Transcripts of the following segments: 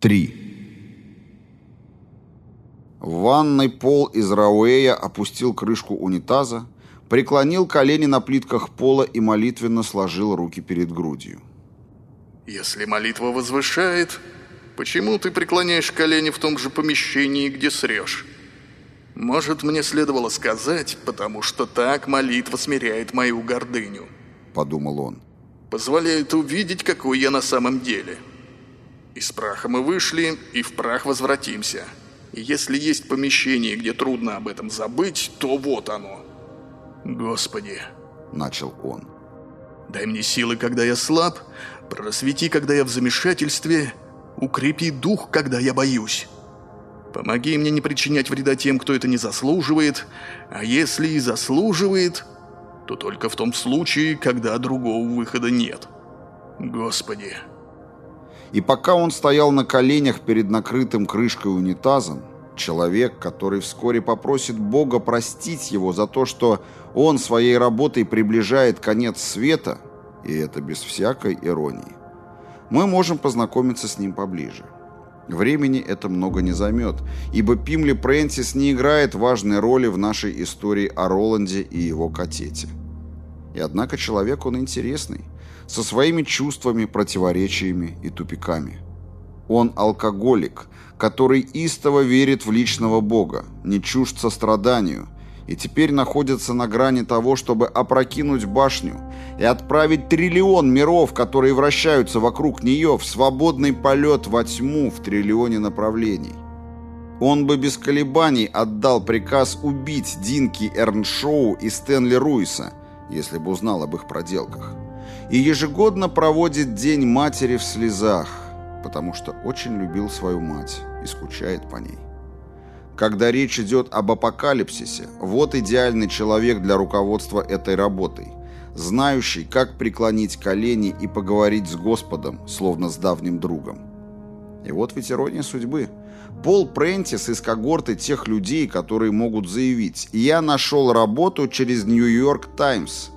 3. В ванной пол из Рауэя опустил крышку унитаза, преклонил колени на плитках пола и молитвенно сложил руки перед грудью. «Если молитва возвышает, почему ты преклоняешь колени в том же помещении, где срешь? Может, мне следовало сказать, потому что так молитва смиряет мою гордыню», — подумал он. «Позволяет увидеть, какой я на самом деле». Из праха мы вышли, и в прах возвратимся. И если есть помещение, где трудно об этом забыть, то вот оно. Господи, начал он. Дай мне силы, когда я слаб, просвети, когда я в замешательстве, укрепи дух, когда я боюсь. Помоги мне не причинять вреда тем, кто это не заслуживает, а если и заслуживает, то только в том случае, когда другого выхода нет. Господи, и пока он стоял на коленях перед накрытым крышкой унитазом, человек, который вскоре попросит Бога простить его за то, что он своей работой приближает конец света, и это без всякой иронии, мы можем познакомиться с ним поближе. Времени это много не займет, ибо Пимли Прентис не играет важной роли в нашей истории о Роланде и его катете. И однако человек он интересный, со своими чувствами, противоречиями и тупиками. Он алкоголик, который истово верит в личного Бога, не чужд состраданию, и теперь находится на грани того, чтобы опрокинуть башню и отправить триллион миров, которые вращаются вокруг нее, в свободный полет во тьму в триллионе направлений. Он бы без колебаний отдал приказ убить Динки Эрншоу и Стэнли Руиса, если бы узнал об их проделках и ежегодно проводит День матери в слезах, потому что очень любил свою мать и скучает по ней. Когда речь идет об апокалипсисе, вот идеальный человек для руководства этой работой, знающий, как преклонить колени и поговорить с Господом, словно с давним другом. И вот ведь ирония судьбы. Пол Прентис из когорты тех людей, которые могут заявить «Я нашел работу через Нью-Йорк Таймс»,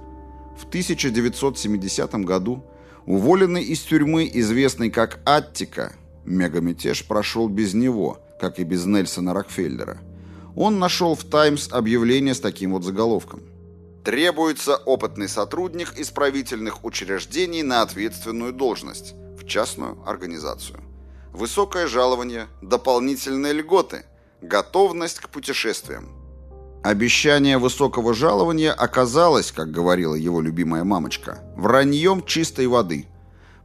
в 1970 году, уволенный из тюрьмы, известный как Аттика, мегамятеж прошел без него, как и без Нельсона Рокфеллера. Он нашел в «Таймс» объявление с таким вот заголовком. Требуется опытный сотрудник исправительных учреждений на ответственную должность, в частную организацию. Высокое жалование, дополнительные льготы, готовность к путешествиям. Обещание высокого жалования оказалось, как говорила его любимая мамочка, враньем чистой воды,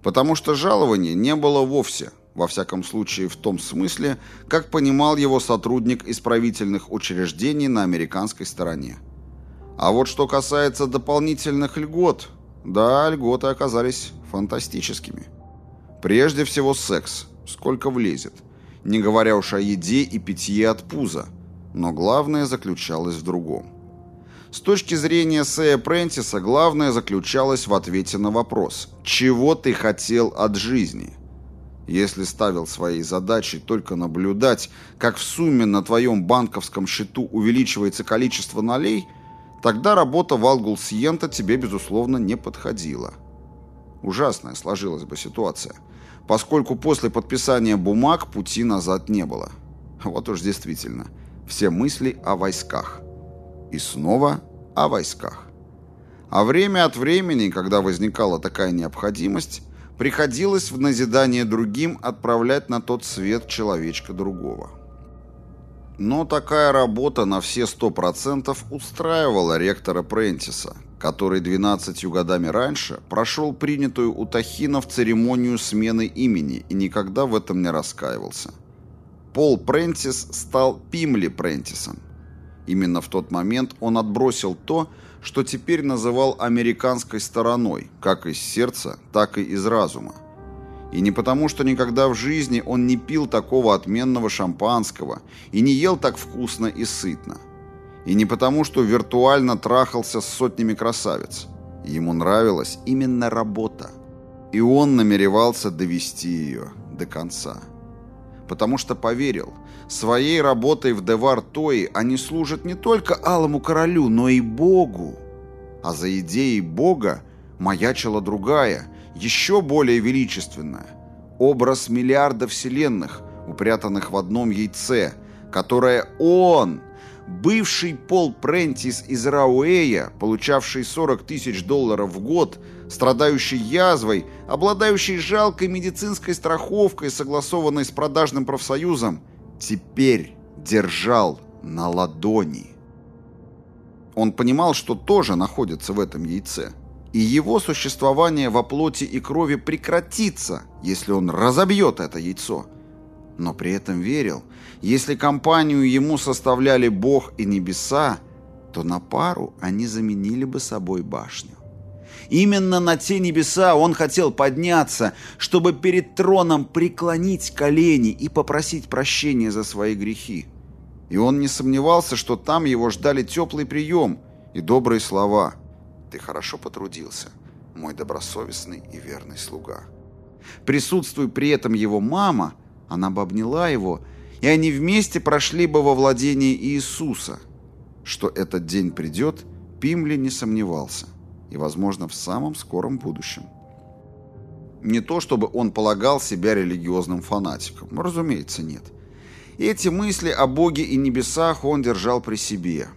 потому что жалования не было вовсе, во всяком случае в том смысле, как понимал его сотрудник исправительных учреждений на американской стороне. А вот что касается дополнительных льгот, да, льготы оказались фантастическими. Прежде всего секс, сколько влезет, не говоря уж о еде и питье от пуза – но главное заключалось в другом. С точки зрения Сэя Прентиса, главное заключалось в ответе на вопрос «Чего ты хотел от жизни?» Если ставил своей задачей только наблюдать, как в сумме на твоем банковском счету увеличивается количество налей, тогда работа в Алгулсиента тебе, безусловно, не подходила. Ужасная сложилась бы ситуация, поскольку после подписания бумаг пути назад не было. Вот уж действительно – все мысли о войсках. И снова о войсках. А время от времени, когда возникала такая необходимость, приходилось в назидание другим отправлять на тот свет человечка другого. Но такая работа на все сто процентов устраивала ректора Прентиса, который 12 годами раньше прошел принятую у Тахинов церемонию смены имени и никогда в этом не раскаивался. Пол Прентис стал Пимли Прентисом. Именно в тот момент он отбросил то, что теперь называл американской стороной, как из сердца, так и из разума. И не потому, что никогда в жизни он не пил такого отменного шампанского и не ел так вкусно и сытно. И не потому, что виртуально трахался с сотнями красавиц. Ему нравилась именно работа. И он намеревался довести ее до конца потому что поверил, своей работой в Девар Тои они служат не только Алому Королю, но и Богу. А за идеей Бога маячила другая, еще более величественная. Образ миллиарда вселенных, упрятанных в одном яйце, которое он, бывший Пол Прентис из Рауэя, получавший 40 тысяч долларов в год, страдающий язвой, обладающий жалкой медицинской страховкой, согласованной с продажным профсоюзом, теперь держал на ладони. Он понимал, что тоже находится в этом яйце, и его существование во плоти и крови прекратится, если он разобьет это яйцо. Но при этом верил, если компанию ему составляли Бог и небеса, то на пару они заменили бы собой башню. Именно на те небеса он хотел подняться, чтобы перед троном преклонить колени и попросить прощения за свои грехи. И он не сомневался, что там его ждали теплый прием и добрые слова. «Ты хорошо потрудился, мой добросовестный и верный слуга». Присутствуя при этом его мама, она бы обняла его, и они вместе прошли бы во владение Иисуса. Что этот день придет, Пимли не сомневался и, возможно, в самом скором будущем. Не то, чтобы он полагал себя религиозным фанатиком, разумеется, нет. Эти мысли о Боге и небесах он держал при себе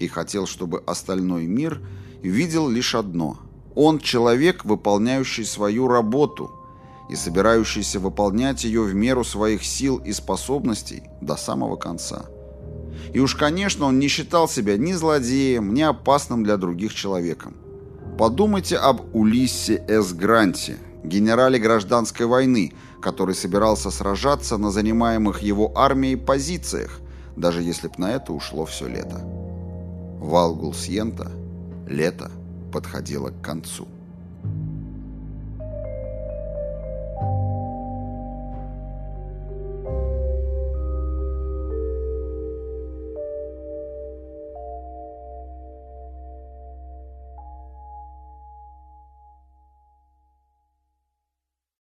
и хотел, чтобы остальной мир видел лишь одно. Он человек, выполняющий свою работу и собирающийся выполнять ее в меру своих сил и способностей до самого конца. И уж, конечно, он не считал себя ни злодеем, ни опасным для других человеком. Подумайте об Улиссе С. Гранте, генерале гражданской войны, который собирался сражаться на занимаемых его армией позициях, даже если б на это ушло все лето. Валгул Сьента лето подходило к концу.